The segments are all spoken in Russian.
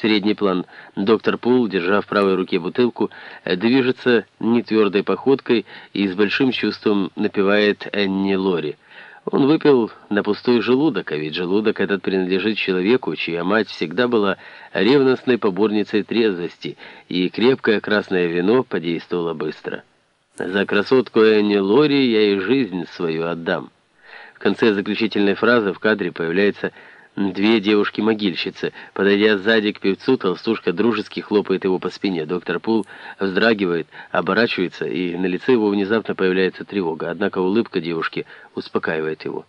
Средний план. Доктор Пул, держа в правой руке бутылку, движется нетвердой походкой и с большим чувством напевает Энни Лори. Он выпил на пустой желудок, а ведь желудок этот принадлежит человеку, чья мать всегда была ревностной поборницей трезвости, и крепкое красное вино подействовало быстро. «За красотку Энни Лори я и жизнь свою отдам». В конце заключительной фразы в кадре появляется Две девушки-могильщицы. Подойдя сзади к певцу, толстушка дружески хлопает его по спине. Доктор Пул вздрагивает, оборачивается, и на лице его внезапно появляется тревога. Однако улыбка девушки успокаивает его.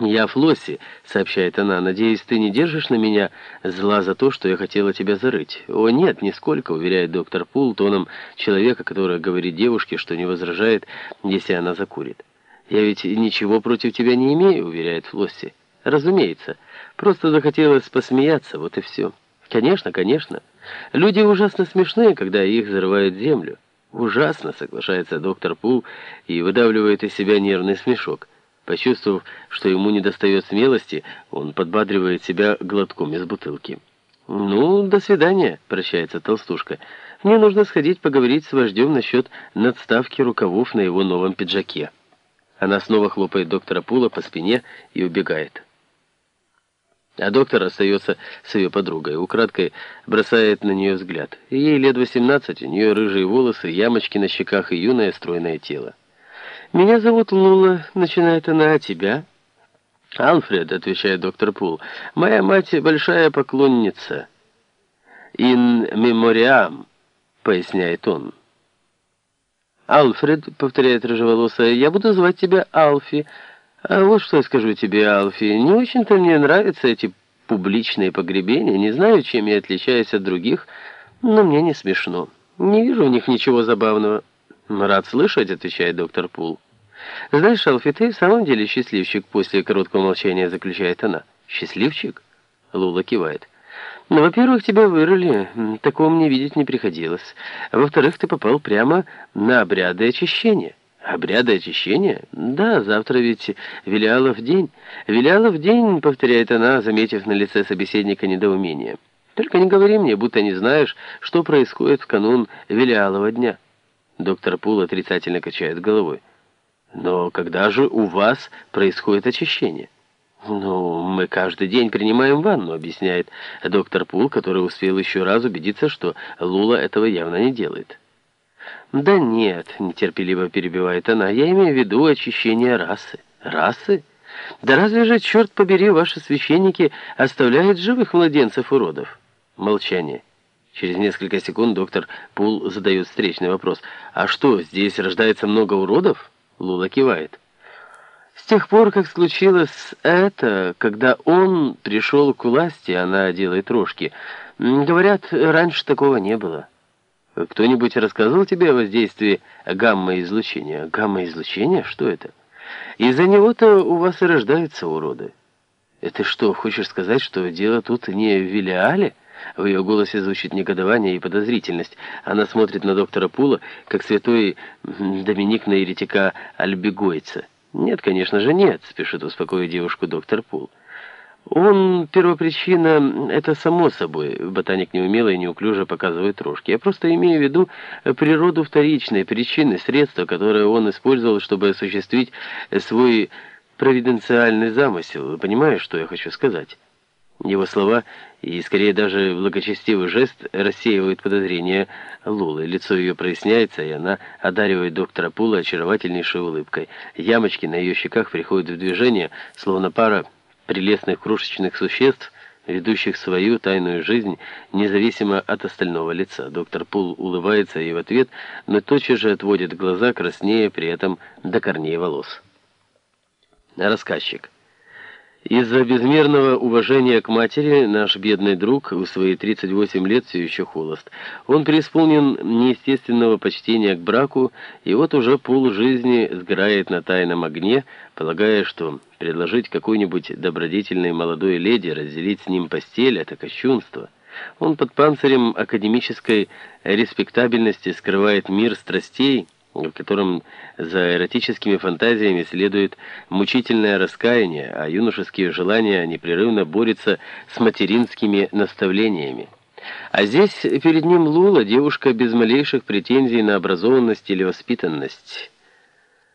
«Я Флосси», — сообщает она, — «надеюсь, ты не держишь на меня зла за то, что я хотела тебя зарыть?» «О, нет, нисколько», — уверяет доктор Пул тоном человека, который говорит девушке, что не возражает, если она закурит. «Я ведь ничего против тебя не имею», — уверяет Флосси. «Разумеется». Просто захотелось посмеяться, вот и все. Конечно, конечно. Люди ужасно смешные, когда их взрывают землю. Ужасно, соглашается доктор Пул и выдавливает из себя нервный смешок. Почувствовав, что ему недостает смелости, он подбадривает себя глотком из бутылки. «Ну, до свидания», — прощается толстушка. «Мне нужно сходить поговорить с вождем насчет надставки рукавов на его новом пиджаке». Она снова хлопает доктора Пула по спине и убегает. А доктор остается с ее подругой, украдкой бросает на нее взгляд. Ей лет 18, у нее рыжие волосы, ямочки на щеках и юное стройное тело. «Меня зовут Лула», — начинает она, — «а тебя?» «Алфред», — отвечает доктор Пул, — «моя мать большая поклонница». «Ин мемориам», — поясняет он. «Алфред», — повторяет рыжеволосая, — «я буду звать тебя Алфи». А вот что я скажу тебе, Алфи, не очень-то мне нравятся эти публичные погребения, не знаю, чем я отличаюсь от других, но мне не смешно. Не вижу в них ничего забавного. Рад слышать, отвечает доктор Пул. Знаешь, Алфи, ты в самом деле счастливчик, после короткого молчания заключает она. Счастливчик? Лула кивает. Ну, во-первых, тебя вырыли, такого мне видеть не приходилось. Во-вторых, ты попал прямо на обряды очищения. Обряды очищения? Да, завтра ведь Велиалов день. Велиалов день, повторяет она, заметив на лице собеседника недоумение. Только не говори мне, будто не знаешь, что происходит в канун Велиалова дня. Доктор Пул отрицательно качает головой. Но когда же у вас происходит очищение? «Ну, мы каждый день принимаем ванну», — объясняет доктор Пул, который успел еще раз убедиться, что Лула этого явно не делает. «Да нет», — нетерпеливо перебивает она, — «я имею в виду очищение расы». «Расы? Да разве же, черт побери, ваши священники оставляют живых младенцев-уродов?» Молчание. Через несколько секунд доктор Пул задает встречный вопрос. «А что, здесь рождается много уродов?» Лула кивает. С тех пор, как случилось это, когда он пришел к власти, она делает рожки, говорят, раньше такого не было. Кто-нибудь рассказал тебе о воздействии гамма-излучения? Гамма-излучение? Что это? Из-за него-то у вас и рождаются уроды. Это что, хочешь сказать, что дело тут не в Вилиале? В ее голосе звучит негодование и подозрительность. Она смотрит на доктора Пула, как святой Доминик на еретика Альбегойца. «Нет, конечно же, нет», — спешит успокоить девушку доктор Пул. Он первопричина, это само собой. Ботаник неумело и неуклюже показывает рожки. Я просто имею в виду природу вторичной причины, средства, которые он использовал, чтобы осуществить свой провиденциальный замысел. Понимаешь, что я хочу сказать? Его слова и, скорее, даже благочестивый жест рассеивают подозрения Лулы. Лицо ее проясняется, и она одаривает доктора Пула очаровательнейшей улыбкой. Ямочки на ее щеках приходят в движение, словно пара прелестных крошечных существ, ведущих свою тайную жизнь, независимо от остального лица. Доктор Пул улыбается ей в ответ, но тотчас же отводит глаза, краснея при этом до корней волос. Рассказчик. Из-за безмерного уважения к матери наш бедный друг в свои 38 лет все еще холост. Он преисполнен неестественного почтения к браку, и вот уже полжизни сгорает на тайном огне, полагая, что предложить какой-нибудь добродетельной молодой леди разделить с ним постель — это кощунство. Он под панцирем академической респектабельности скрывает мир страстей, в котором за эротическими фантазиями следует мучительное раскаяние, а юношеские желания непрерывно борются с материнскими наставлениями. А здесь перед ним Лула, девушка без малейших претензий на образованность или воспитанность.